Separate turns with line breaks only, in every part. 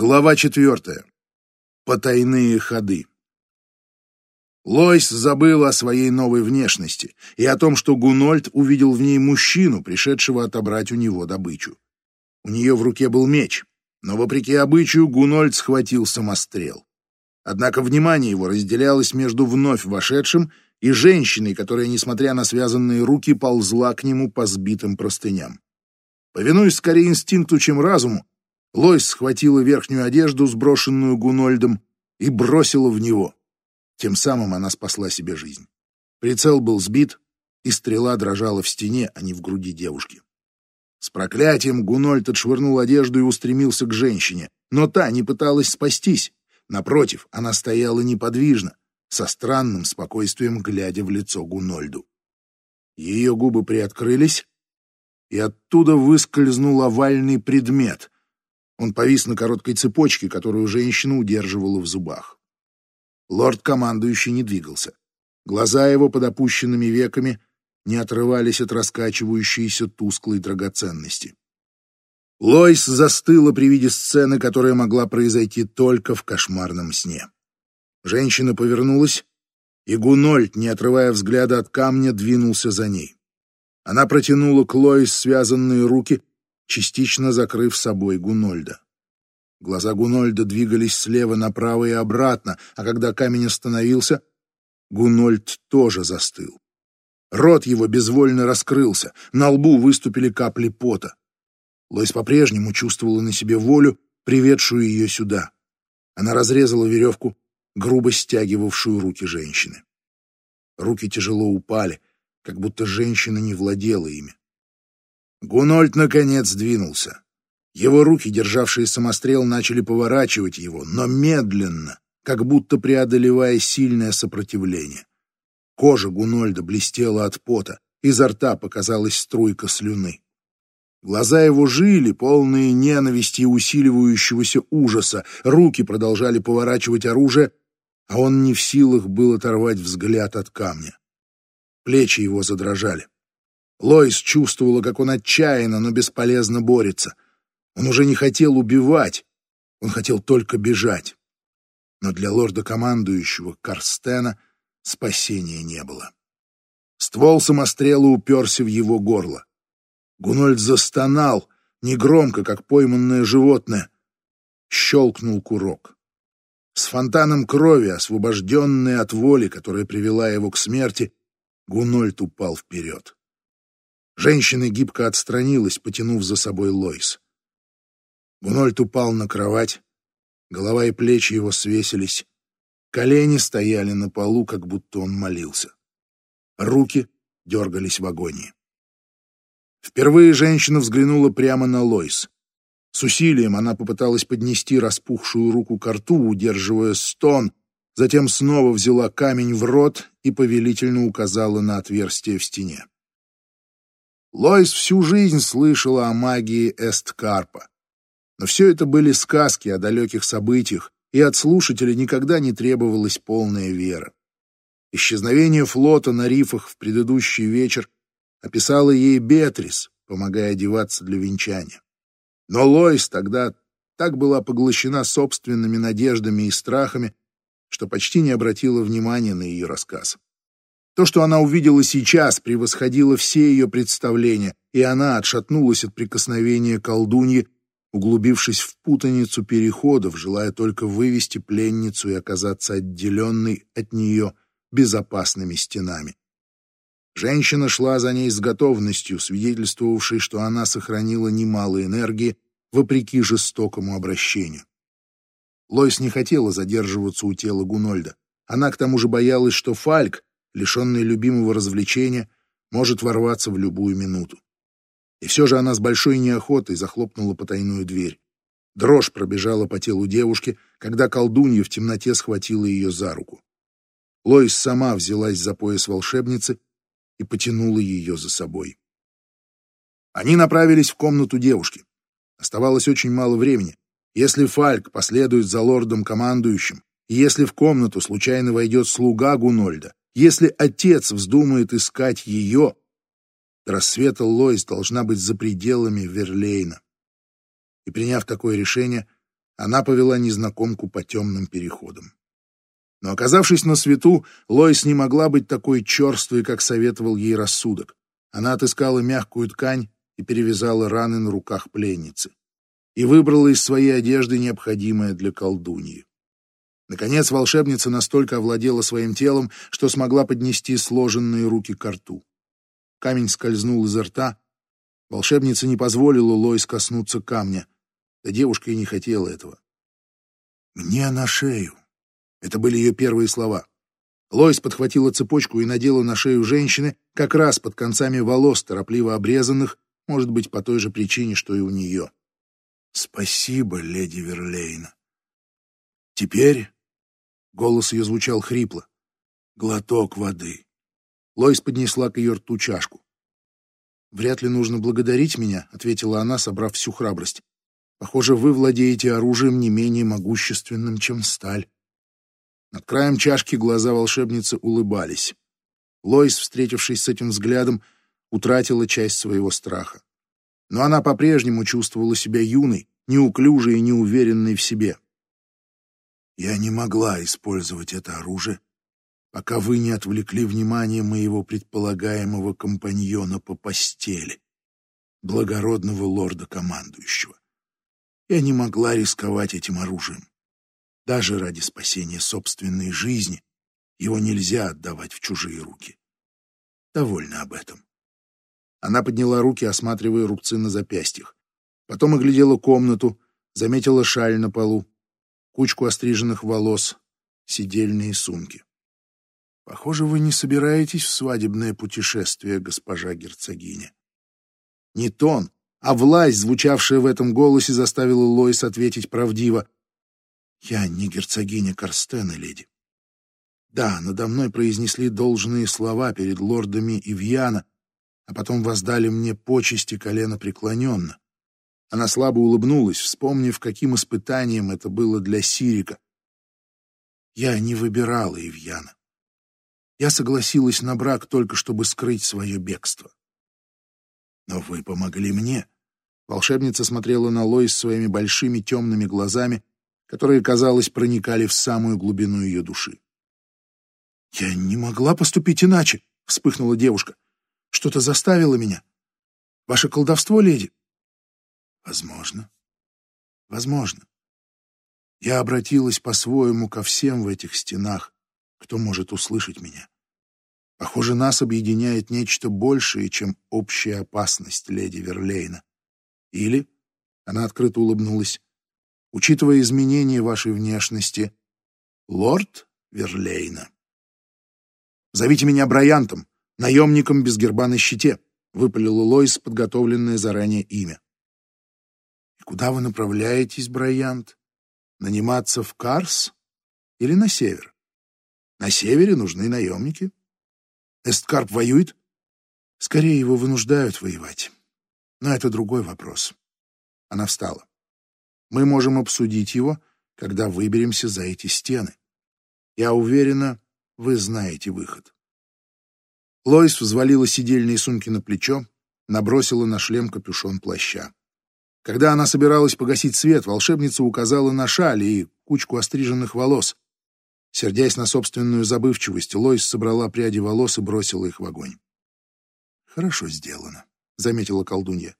Глава четвертая. Потайные ходы. Лойс забыла о своей новой внешности и о том, что Гунольд увидел в ней мужчину, пришедшего отобрать у него добычу. У нее в руке был меч, но, вопреки обычаю, Гунольд схватил самострел. Однако внимание его разделялось между вновь вошедшим и женщиной, которая, несмотря на связанные руки, ползла к нему по сбитым простыням. Повинуясь скорее инстинкту, чем разуму, Лойс схватила верхнюю одежду, сброшенную Гунольдом, и бросила в него. Тем самым она спасла себе жизнь. Прицел был сбит, и стрела дрожала в стене, а не в груди девушки. С проклятием Гунольд отшвырнул одежду и устремился к женщине, но та не пыталась спастись. Напротив, она стояла неподвижно, со странным спокойствием глядя в лицо Гунольду. Ее губы приоткрылись, и оттуда выскользнул овальный предмет. Он повис на короткой цепочке, которую женщина удерживала в зубах. Лорд-командующий не двигался. Глаза его под опущенными веками не отрывались от раскачивающейся тусклой драгоценности. Лойс застыла при виде сцены, которая могла произойти только в кошмарном сне. Женщина повернулась, и Гунольд, не отрывая взгляда от камня, двинулся за ней. Она протянула к Лоис связанные руки, частично закрыв собой Гунольда. Глаза Гунольда двигались слева направо и обратно, а когда камень остановился, Гунольд тоже застыл. Рот его безвольно раскрылся, на лбу выступили капли пота. Лойс по-прежнему чувствовала на себе волю, приведшую ее сюда. Она разрезала веревку, грубо стягивавшую руки женщины. Руки тяжело упали, как будто женщина не владела ими. Гунольд, наконец, двинулся. Его руки, державшие самострел, начали поворачивать его, но медленно, как будто преодолевая сильное сопротивление. Кожа Гунольда блестела от пота, изо рта показалась струйка слюны. Глаза его жили, полные ненависти и усиливающегося ужаса, руки продолжали поворачивать оружие, а он не в силах был оторвать взгляд от камня. Плечи его задрожали. Лоис чувствовала, как он отчаянно, но бесполезно борется. Он уже не хотел убивать, он хотел только бежать. Но для лорда-командующего Карстена спасения не было. Ствол самострела уперся в его горло. Гунольд застонал, негромко, как пойманное животное. Щелкнул курок. С фонтаном крови, освобожденный от воли, которая привела его к смерти, Гунольд упал вперед. Женщина гибко отстранилась, потянув за собой Лойс. Гунольд упал на кровать, голова и плечи его свесились, колени стояли на полу, как будто он молился. Руки дергались в агонии. Впервые женщина взглянула прямо на Лойс. С усилием она попыталась поднести распухшую руку к рту, удерживая стон, затем снова взяла камень в рот и повелительно указала на отверстие в стене. Лойс всю жизнь слышала о магии Эсткарпа. Но все это были сказки о далеких событиях, и от слушателя никогда не требовалась полная вера. Исчезновение флота на рифах в предыдущий вечер описала ей Беатрис, помогая одеваться для венчания. Но Лойс тогда так была поглощена собственными надеждами и страхами, что почти не обратила внимания на ее рассказ. То, что она увидела сейчас, превосходило все ее представления, и она отшатнулась от прикосновения колдуньи, углубившись в путаницу переходов, желая только вывести пленницу и оказаться отделенной от нее безопасными стенами. Женщина шла за ней с готовностью, свидетельствовавшей, что она сохранила немало энергии вопреки жестокому обращению. Лойс не хотела задерживаться у тела Гунольда. Она к тому же боялась, что Фальк, лишенный любимого развлечения, может ворваться в любую минуту. И все же она с большой неохотой захлопнула потайную дверь. Дрожь пробежала по телу девушки, когда колдунья в темноте схватила ее за руку. Лоис сама взялась за пояс волшебницы и потянула ее за собой. Они направились в комнату девушки. Оставалось очень мало времени. Если Фальк последует за лордом-командующим, если в комнату случайно войдет слуга Гунольда, если отец вздумает искать ее, до рассвета Лоис должна быть за пределами Верлейна. И приняв такое решение, она повела незнакомку по темным переходам. Но оказавшись на свету, Лоис не могла быть такой черствой, как советовал ей рассудок. Она отыскала мягкую ткань и перевязала раны на руках пленницы. И выбрала из своей одежды необходимое для колдуньи. Наконец волшебница настолько овладела своим телом, что смогла поднести сложенные руки к рту. Камень скользнул изо рта. Волшебница не позволила Лоис коснуться камня. Да девушка и не хотела этого. «Мне на шею», это были ее первые слова. Лоис подхватила цепочку и надела на шею женщины как раз под концами волос, торопливо обрезанных, может быть, по той же причине, что и у нее. «Спасибо, леди Верлейна. Теперь...» — голос ее звучал хрипло. «Глоток воды». Лоис поднесла к ее рту чашку. «Вряд ли нужно благодарить меня», — ответила она, собрав всю храбрость. «Похоже, вы владеете оружием не менее могущественным, чем сталь». Над краем чашки глаза волшебницы улыбались. Лоис, встретившись с этим взглядом, утратила часть своего страха. Но она по-прежнему чувствовала себя юной, неуклюжей и неуверенной в себе. «Я не могла использовать это оружие, пока вы не отвлекли внимание моего предполагаемого компаньона по постели, благородного лорда-командующего. Я не могла рисковать этим оружием. Даже ради спасения собственной жизни его нельзя отдавать в чужие руки. Довольно об этом. Она подняла руки, осматривая рубцы на запястьях. Потом оглядела комнату, заметила шаль на полу, кучку остриженных волос, сидельные сумки. Похоже, вы не собираетесь в свадебное путешествие, госпожа герцогиня. Не тон, а власть, звучавшая в этом голосе, заставила Лоис ответить правдиво. Я не герцогиня Карстена, леди. Да, надо мной произнесли должные слова перед лордами Ивьяна, а потом воздали мне почести колено преклоненно. Она слабо улыбнулась, вспомнив, каким испытанием это было для Сирика. Я не выбирала Ивьяна. Я согласилась на брак только чтобы скрыть свое бегство. Но вы помогли мне. Волшебница смотрела на Лоис своими большими темными глазами, которые, казалось, проникали в самую глубину ее души. «Я не могла поступить иначе», — вспыхнула девушка. «Что-то заставило меня. Ваше колдовство, леди?» «Возможно. Возможно. Я обратилась по-своему ко всем в этих стенах, кто может услышать меня. Похоже, нас объединяет нечто большее, чем общая опасность леди Верлейна. Или, — она открыто улыбнулась, учитывая изменения вашей внешности, лорд Верлейна. «Зовите меня Брайантом, наемником без герба на щите», — выпалил Лойс подготовленное заранее имя. «И куда вы направляетесь, Брайант? Наниматься в Карс или на север? На севере нужны наемники. Эсткарп воюет? Скорее его вынуждают воевать. Но это другой вопрос». Она встала. Мы можем обсудить его, когда выберемся за эти стены. Я уверена, вы знаете выход. Лоис взвалила сидельные сумки на плечо, набросила на шлем капюшон плаща. Когда она собиралась погасить свет, волшебница указала на шаль и кучку остриженных волос. Сердясь на собственную забывчивость, Лоис собрала пряди волос и бросила их в огонь. «Хорошо сделано», — заметила колдунья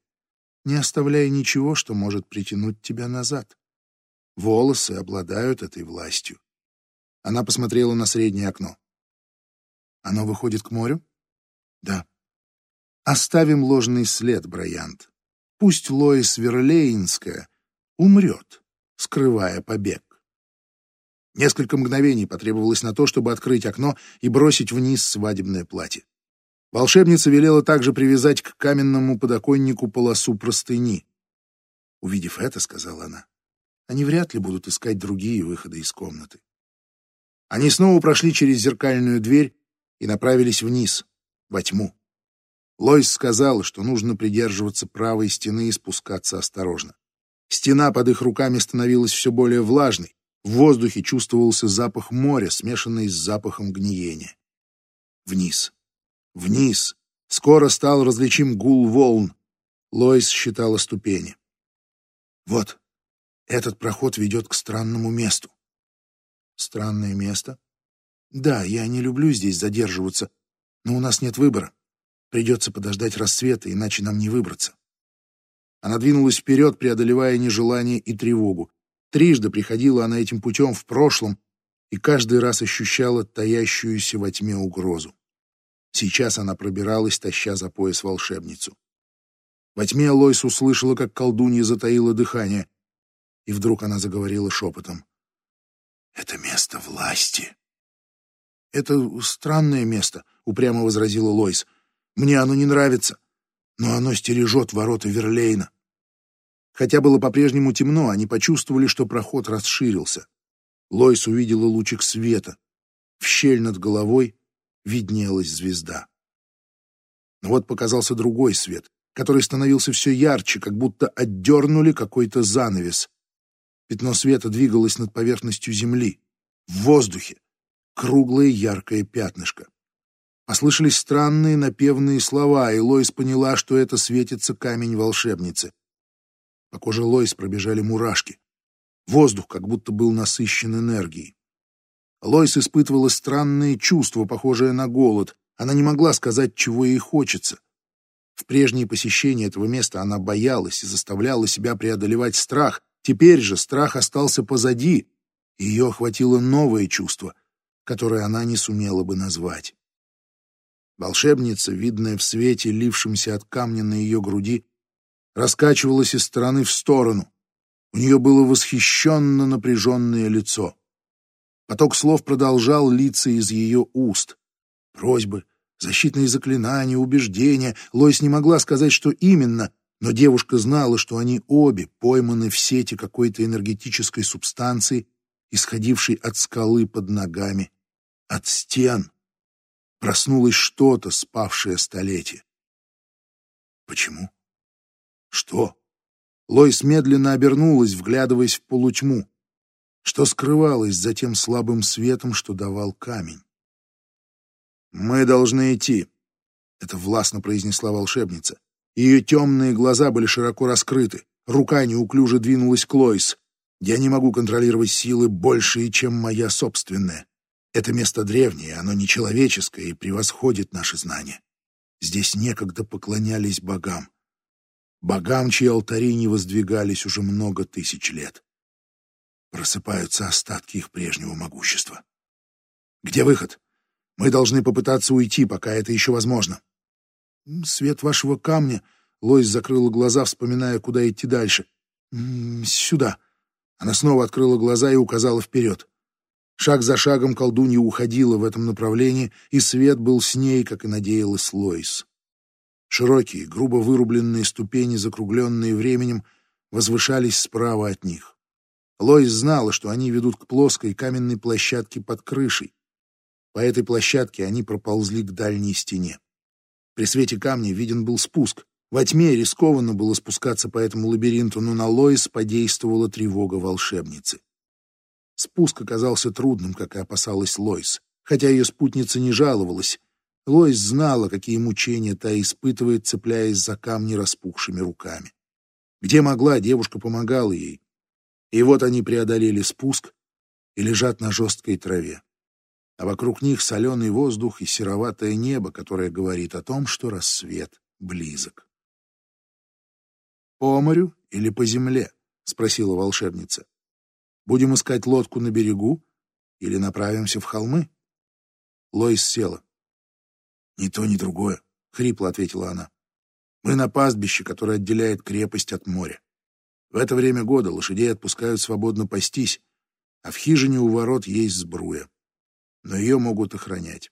не оставляя ничего, что может притянуть тебя назад. Волосы обладают этой властью. Она посмотрела на среднее окно. Оно выходит к морю? Да. Оставим ложный след, Брайант. Пусть Лоис Верлейнская умрет, скрывая побег. Несколько мгновений потребовалось на то, чтобы открыть окно и бросить вниз свадебное платье. Волшебница велела также привязать к каменному подоконнику полосу простыни. Увидев это, сказала она, они вряд ли будут искать другие выходы из комнаты. Они снова прошли через зеркальную дверь и направились вниз, во тьму. Лойс сказала, что нужно придерживаться правой стены и спускаться осторожно. Стена под их руками становилась все более влажной. В воздухе чувствовался запах моря, смешанный с запахом гниения. Вниз. Вниз. Скоро стал различим гул волн. Лойс считала ступени. Вот. Этот проход ведет к странному месту. Странное место? Да, я не люблю здесь задерживаться, но у нас нет выбора. Придется подождать рассвета, иначе нам не выбраться. Она двинулась вперед, преодолевая нежелание и тревогу. Трижды приходила она этим путем в прошлом и каждый раз ощущала таящуюся во тьме угрозу. Сейчас она пробиралась, таща за пояс волшебницу. Во тьме Лойс услышала, как колдунья затаила дыхание, и вдруг она заговорила шепотом. «Это место власти». «Это странное место», — упрямо возразила Лойс. «Мне оно не нравится, но оно стережет ворота Верлейна». Хотя было по-прежнему темно, они почувствовали, что проход расширился. Лойс увидела лучик света. В щель над головой виднелась звезда. Но вот показался другой свет, который становился все ярче, как будто отдернули какой-то занавес. Пятно света двигалось над поверхностью земли, в воздухе, круглое яркое пятнышко. Послышались странные напевные слова, и Лоис поняла, что это светится камень волшебницы. По коже Лоис пробежали мурашки. Воздух как будто был насыщен энергией. Лоис испытывала странные чувства, похожие на голод. Она не могла сказать, чего ей хочется. В прежние посещения этого места она боялась и заставляла себя преодолевать страх. Теперь же страх остался позади, и ее охватило новое чувство, которое она не сумела бы назвать. Волшебница, видная в свете, лившемся от камня на ее груди, раскачивалась из стороны в сторону. У нее было восхищенно напряженное лицо. Поток слов продолжал литься из ее уст. Просьбы, защитные заклинания, убеждения. Лойс не могла сказать, что именно, но девушка знала, что они обе пойманы в сети какой-то энергетической субстанции, исходившей от скалы под ногами, от стен. Проснулось что-то, спавшее столетие. Почему? Что? Лойс медленно обернулась, вглядываясь в полутьму. Что скрывалось за тем слабым светом, что давал камень? «Мы должны идти», — это властно произнесла волшебница. Ее темные глаза были широко раскрыты, рука неуклюже двинулась к Лойс. «Я не могу контролировать силы большие, чем моя собственная. Это место древнее, оно нечеловеческое и превосходит наши знания. Здесь некогда поклонялись богам богам, чьи алтари не воздвигались уже много тысяч лет. Просыпаются остатки их прежнего могущества. Где выход? Мы должны попытаться уйти, пока это еще возможно. Свет вашего камня. Лойс закрыла глаза, вспоминая, куда идти дальше. Сюда. Она снова открыла глаза и указала вперед. Шаг за шагом колдунья уходила в этом направлении, и свет был с ней, как и надеялась Лойс. Широкие, грубо вырубленные ступени, закругленные временем, возвышались справа от них. Лоис знала, что они ведут к плоской каменной площадке под крышей. По этой площадке они проползли к дальней стене. При свете камня виден был спуск. Во тьме рискованно было спускаться по этому лабиринту, но на Лоис подействовала тревога волшебницы. Спуск оказался трудным, как и опасалась Лоис, хотя ее спутница не жаловалась. Лоис знала, какие мучения та испытывает, цепляясь за камни распухшими руками. Где могла, девушка помогала ей. И вот они преодолели спуск и лежат на жесткой траве. А вокруг них соленый воздух и сероватое небо, которое говорит о том, что рассвет близок. «По морю или по земле?» — спросила волшебница. «Будем искать лодку на берегу или направимся в холмы?» Лоис села. «Ни то, ни другое», — хрипло ответила она. «Мы на пастбище, которое отделяет крепость от моря. В это время года лошадей отпускают свободно пастись, а в хижине у ворот есть сбруя. Но ее могут охранять».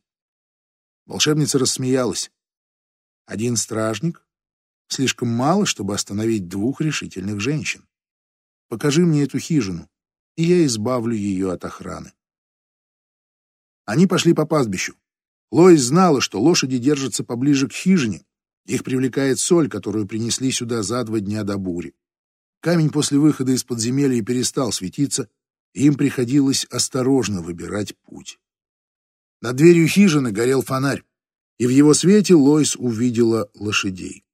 Волшебница рассмеялась. «Один стражник? Слишком мало, чтобы остановить двух решительных женщин. Покажи мне эту хижину, и я избавлю ее от охраны». Они пошли по пастбищу. Лоис знала, что лошади держатся поближе к хижине. Их привлекает соль, которую принесли сюда за два дня до бури. Камень после выхода из подземелья перестал светиться, и им приходилось осторожно выбирать путь. Над дверью хижины горел фонарь, и в его свете Лоис увидела лошадей.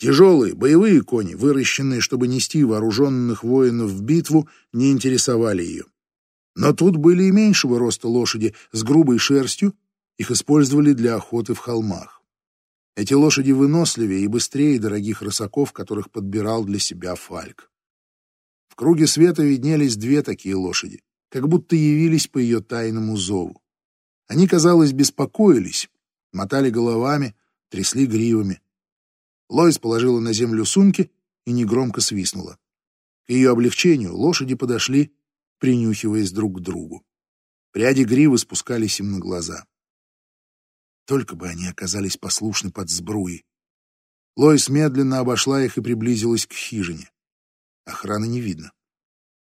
Тяжелые боевые кони, выращенные, чтобы нести вооруженных воинов в битву, не интересовали ее. Но тут были и меньшего роста лошади с грубой шерстью, их использовали для охоты в холмах. Эти лошади выносливее и быстрее дорогих рысаков, которых подбирал для себя Фальк. В круге света виднелись две такие лошади, как будто явились по ее тайному зову. Они, казалось, беспокоились, мотали головами, трясли гривами. Лоис положила на землю сумки и негромко свистнула. К ее облегчению лошади подошли, принюхиваясь друг к другу. Пряди гривы спускались им на глаза. Только бы они оказались послушны под сбруей. Лоис медленно обошла их и приблизилась к хижине. Охраны не видно.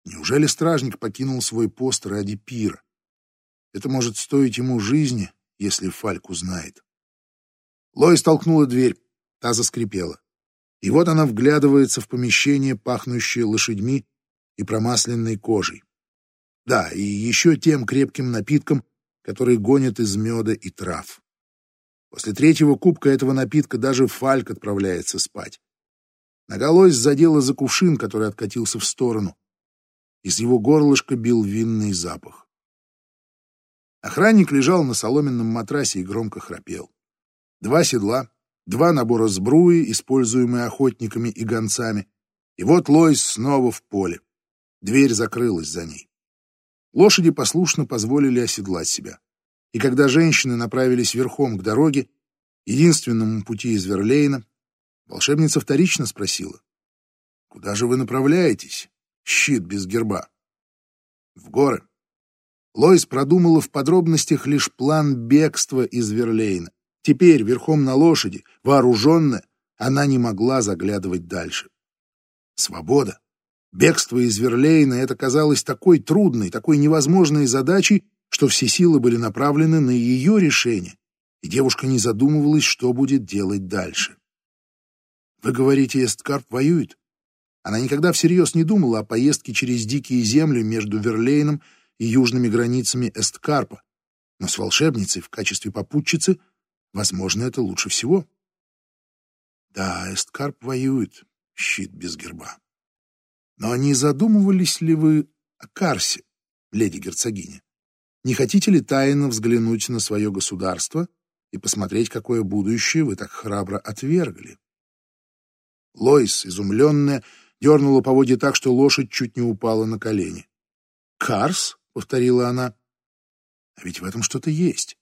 Неужели стражник покинул свой пост ради пира? Это может стоить ему жизни, если Фальк узнает. Лоис толкнула дверь, та заскрипела. И вот она вглядывается в помещение, пахнущее лошадьми и промасленной кожей. Да, и еще тем крепким напитком, который гонят из меда и трав. После третьего кубка этого напитка даже Фальк отправляется спать. Нога Лоис задела за кувшин, который откатился в сторону. Из его горлышка бил винный запах. Охранник лежал на соломенном матрасе и громко храпел. Два седла, два набора сбруи, используемые охотниками и гонцами. И вот Лоис снова в поле. Дверь закрылась за ней. Лошади послушно позволили оседлать себя и когда женщины направились верхом к дороге, единственному пути из Верлейна, волшебница вторично спросила, «Куда же вы направляетесь, щит без герба?» «В горы». Лоис продумала в подробностях лишь план бегства из Верлейна. Теперь, верхом на лошади, вооруженная, она не могла заглядывать дальше. Свобода. Бегство из Верлейна — это казалось такой трудной, такой невозможной задачей, что все силы были направлены на ее решение, и девушка не задумывалась, что будет делать дальше. «Вы говорите, Эсткарп воюет?» Она никогда всерьез не думала о поездке через дикие земли между Верлейном и южными границами Эсткарпа, но с волшебницей в качестве попутчицы, возможно, это лучше всего. Да, Эсткарп воюет, щит без герба. Но не задумывались ли вы о Карсе, леди герцогиня? Не хотите ли тайно взглянуть на свое государство и посмотреть, какое будущее вы так храбро отвергли? Лойс, изумленная, дернула поводья так, что лошадь чуть не упала на колени. «Карс?» — повторила она. «А ведь в этом что-то есть».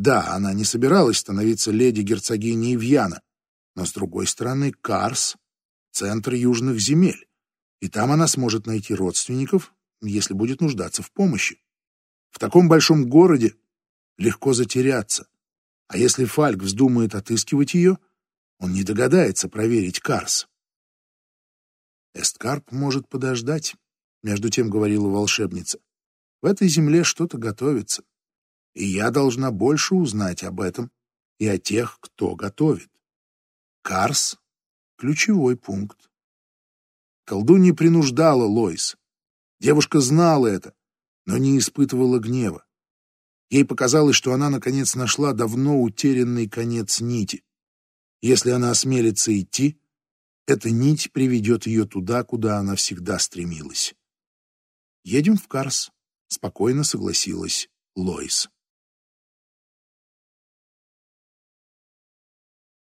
Да, она не собиралась становиться леди-герцогиней Вьяна, но, с другой стороны, Карс — центр южных земель, и там она сможет найти родственников, если будет нуждаться в помощи. В таком большом городе легко затеряться. А если Фальк вздумает отыскивать ее, он не догадается проверить Карс. Эсткарп может подождать, между тем говорила волшебница. В этой земле что-то готовится, и я должна больше узнать об этом и о тех, кто готовит. Карс — ключевой пункт. Колдунья принуждала Лойс. Девушка знала это, но не испытывала гнева. Ей показалось, что она наконец нашла давно утерянный конец нити. Если она осмелится идти, эта нить приведет ее туда, куда она всегда стремилась. «Едем в Карс», — спокойно согласилась Лоис.